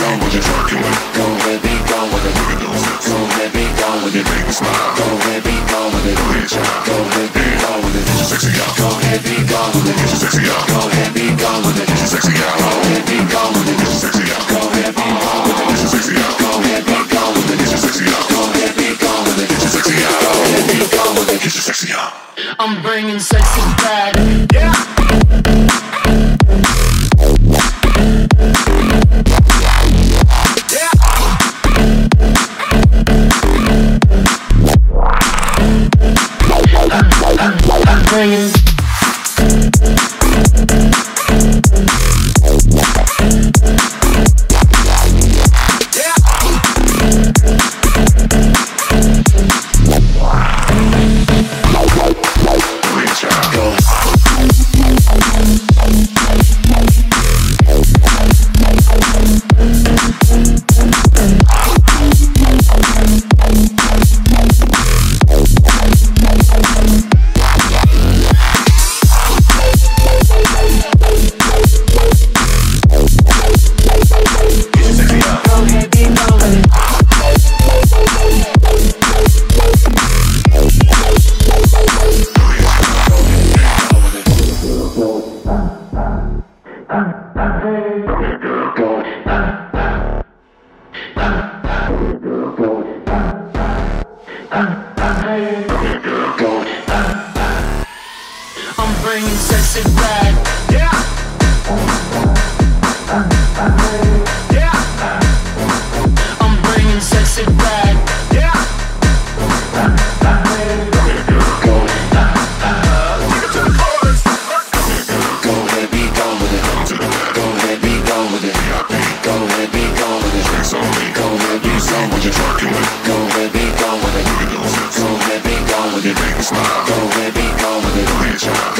gone with it. Don't let go with it. Don't let go with it. Don't let me go with it. Don't let me go with it. Get you sexy out. Go ahead, be gone with it. Get you sexy out. Go ahead, be gone with it. Get you sexy out. Go ahead, be gone with it. Get you sexy out. Go ahead, be gone with it. Get you sexy out. Go ahead, be gone with it. Get you sexy out. Go ahead, be gone with it. Get you sexy out. Go ahead, be gone with it. Get you sexy out. I'm bringing sexy back. Yeah. you. I'm bringing sexy back. Yeah. Yeah. I'm bringing sexy back. Yeah. Go. Go ahead, be gone with it. Go ahead, be gone with it. Go ahead, be gone with it. Go ahead, be gone with it. Go ahead, be gone with it. Go ahead, be gone with it. Go ahead, be gone with it.